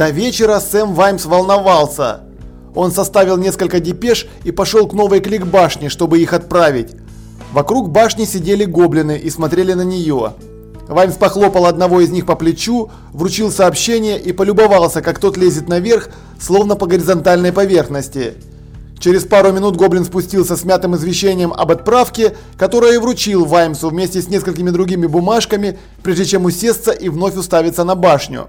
До вечера Сэм Ваймс волновался. Он составил несколько депеш и пошел к новой клик-башне, чтобы их отправить. Вокруг башни сидели гоблины и смотрели на нее. Ваймс похлопал одного из них по плечу, вручил сообщение и полюбовался, как тот лезет наверх, словно по горизонтальной поверхности. Через пару минут Гоблин спустился с мятым извещением об отправке, которое вручил Ваймсу вместе с несколькими другими бумажками, прежде чем усесться и вновь уставиться на башню.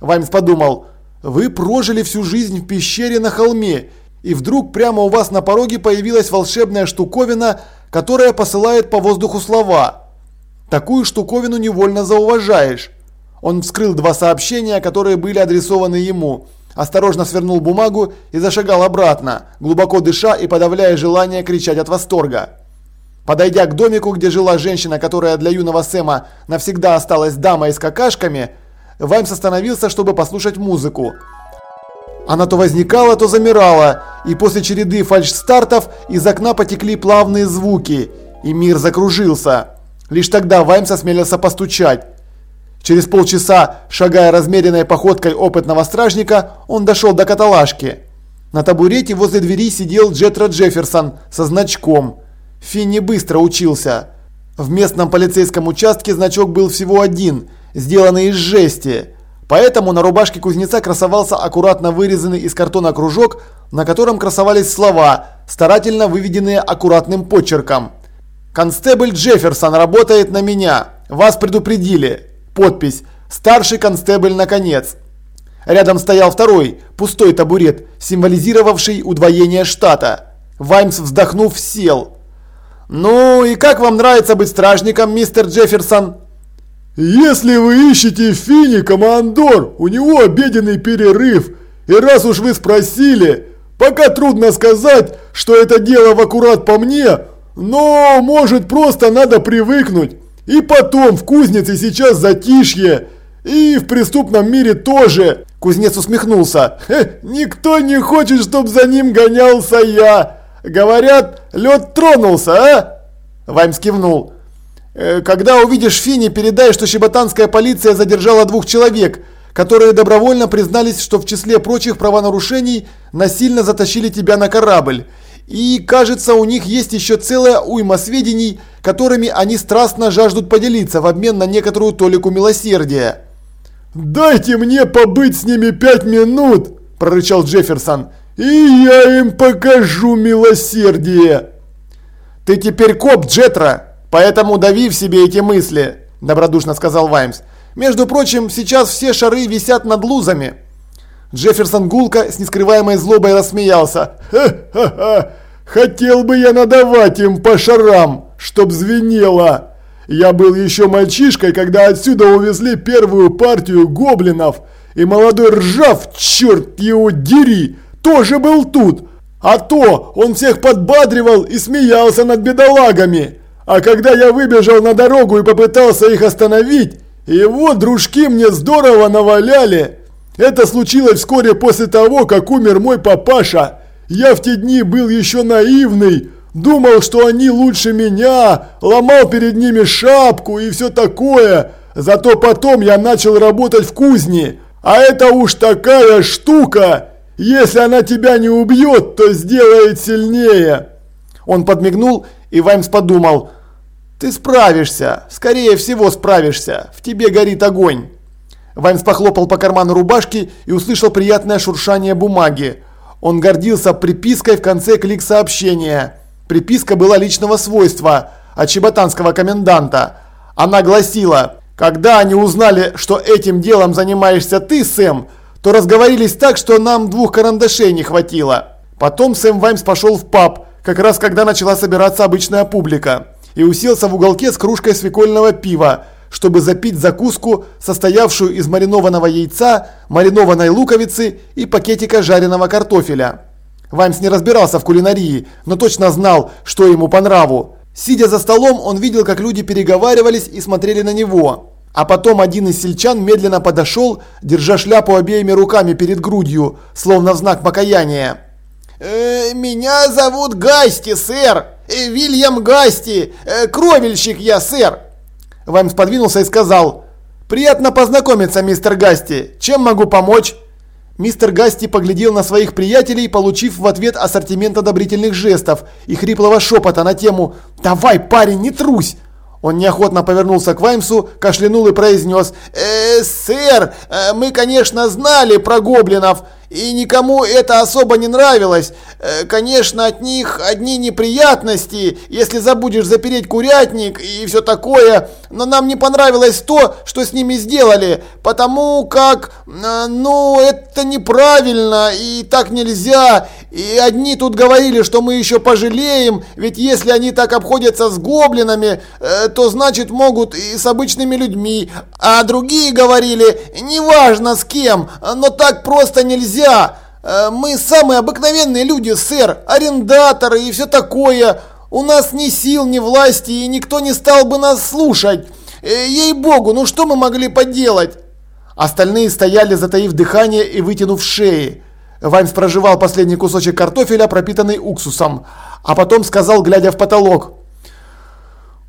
Ваймс подумал, вы прожили всю жизнь в пещере на холме, и вдруг прямо у вас на пороге появилась волшебная штуковина, которая посылает по воздуху слова. Такую штуковину невольно зауважаешь. Он вскрыл два сообщения, которые были адресованы ему. Осторожно свернул бумагу и зашагал обратно, глубоко дыша и подавляя желание кричать от восторга. Подойдя к домику, где жила женщина, которая для юного Сэма навсегда осталась дамой с какашками, Ваймс остановился, чтобы послушать музыку. Она то возникала, то замирала, и после череды фальшстартов из окна потекли плавные звуки, и мир закружился. Лишь тогда Ваймс осмелился постучать. Через полчаса, шагая размеренной походкой опытного стражника, он дошел до каталажки. На табурете возле двери сидел Джетра Джефферсон со значком. Финни быстро учился. В местном полицейском участке значок был всего один, сделанный из жести. Поэтому на рубашке кузнеца красовался аккуратно вырезанный из картона кружок, на котором красовались слова, старательно выведенные аккуратным почерком. «Констебль Джефферсон работает на меня. Вас предупредили». Подпись «Старший констебль наконец». Рядом стоял второй, пустой табурет, символизировавший удвоение штата. Ваймс, вздохнув, сел. «Ну и как вам нравится быть стражником, мистер Джефферсон?» «Если вы ищете Фини, командор, у него обеденный перерыв. И раз уж вы спросили, пока трудно сказать, что это дело в аккурат по мне, но, может, просто надо привыкнуть. И потом, в кузнице сейчас затишье, и в преступном мире тоже». Кузнец усмехнулся. «Никто не хочет, чтобы за ним гонялся я. Говорят, лед тронулся, а?» Ваймс кивнул. Э, когда увидишь Фини, передай, что щеботанская полиция задержала двух человек, которые добровольно признались, что в числе прочих правонарушений насильно затащили тебя на корабль. И, кажется, у них есть еще целая уйма сведений, которыми они страстно жаждут поделиться в обмен на некоторую толику милосердия. «Дайте мне побыть с ними пять минут!» – прорычал Джефферсон. «И я им покажу милосердие!» «Ты теперь коп, Джетра!» Поэтому дави в себе эти мысли, добродушно сказал Ваймс. Между прочим, сейчас все шары висят над лузами. Джефферсон гулко с нескрываемой злобой рассмеялся. «Ха-ха-ха! Хотел бы я надавать им по шарам, чтоб звенело! Я был еще мальчишкой, когда отсюда увезли первую партию гоблинов, и молодой ржав, черт его дери, тоже был тут! А то он всех подбадривал и смеялся над бедолагами!» А когда я выбежал на дорогу и попытался их остановить, его дружки мне здорово наваляли. Это случилось вскоре после того, как умер мой папаша. Я в те дни был еще наивный, думал, что они лучше меня, ломал перед ними шапку и все такое. Зато потом я начал работать в кузне. А это уж такая штука. Если она тебя не убьет, то сделает сильнее. Он подмигнул, и Ваймс подумал – «Ты справишься! Скорее всего справишься! В тебе горит огонь!» Ваймс похлопал по карману рубашки и услышал приятное шуршание бумаги. Он гордился припиской в конце клик-сообщения. Приписка была личного свойства, от чеботанского коменданта. Она гласила, «Когда они узнали, что этим делом занимаешься ты, Сэм, то разговорились так, что нам двух карандашей не хватило». Потом Сэм Ваймс пошел в паб, как раз когда начала собираться обычная публика и уселся в уголке с кружкой свекольного пива, чтобы запить закуску, состоявшую из маринованного яйца, маринованной луковицы и пакетика жареного картофеля. Ваймс не разбирался в кулинарии, но точно знал, что ему по нраву. Сидя за столом, он видел, как люди переговаривались и смотрели на него. А потом один из сельчан медленно подошел, держа шляпу обеими руками перед грудью, словно в знак покаяния. «Э, «Меня зовут Гасти, сэр!» Э, Вильям Гасти, э, кровельщик я, сэр!» Ваймс подвинулся и сказал, «Приятно познакомиться, мистер Гасти. Чем могу помочь?» Мистер Гасти поглядел на своих приятелей, получив в ответ ассортимент одобрительных жестов и хриплого шепота на тему «Давай, парень, не трусь!». Он неохотно повернулся к Ваймсу, кашлянул и произнес «Э, «Сэр, э, мы, конечно, знали про гоблинов, и никому это особо не нравилось. Э, конечно, от них одни неприятности, если забудешь запереть курятник и все такое. Но нам не понравилось то, что с ними сделали, потому как, э, ну, это неправильно и так нельзя. И одни тут говорили, что мы еще пожалеем, ведь если они так обходятся с гоблинами, э, то значит могут и с обычными людьми. А другие говорили, неважно с кем, но так просто нельзя нельзя! Э, мы самые обыкновенные люди, сэр, арендаторы и все такое. У нас ни сил, ни власти, и никто не стал бы нас слушать. Э, ей-богу, ну что мы могли поделать?» Остальные стояли, затаив дыхание и вытянув шеи. Ваймс проживал последний кусочек картофеля, пропитанный уксусом, а потом сказал, глядя в потолок.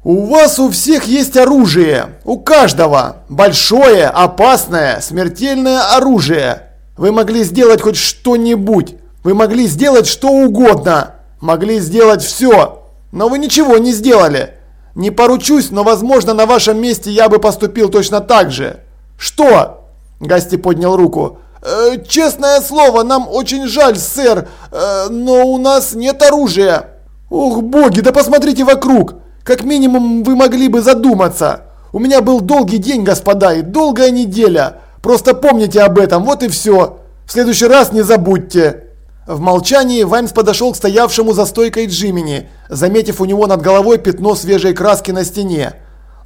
«У вас у всех есть оружие, у каждого. Большое, опасное, смертельное оружие. Вы могли сделать хоть что-нибудь. Вы могли сделать что угодно. Могли сделать все. Но вы ничего не сделали. Не поручусь, но возможно на вашем месте я бы поступил точно так же. Что? Гасти поднял руку. Э, честное слово, нам очень жаль, сэр, э, но у нас нет оружия. Ох, боги, да посмотрите вокруг. Как минимум вы могли бы задуматься. У меня был долгий день, господа, и долгая неделя. Просто помните об этом, вот и все. В следующий раз не забудьте. В молчании Ваймс подошел к стоявшему за стойкой Джимини, заметив у него над головой пятно свежей краски на стене.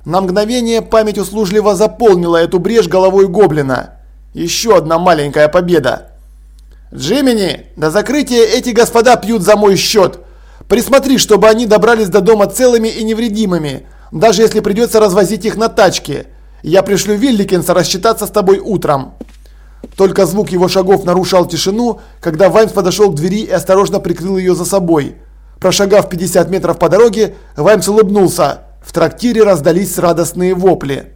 На мгновение память услужливо заполнила эту брешь головой гоблина. Еще одна маленькая победа. «Джимини, до закрытия эти господа пьют за мой счет. Присмотри, чтобы они добрались до дома целыми и невредимыми, даже если придется развозить их на тачке. Я пришлю Вилликинса рассчитаться с тобой утром». Только звук его шагов нарушал тишину, когда Ваймс подошел к двери и осторожно прикрыл ее за собой. Прошагав 50 метров по дороге, Ваймс улыбнулся. В трактире раздались радостные вопли.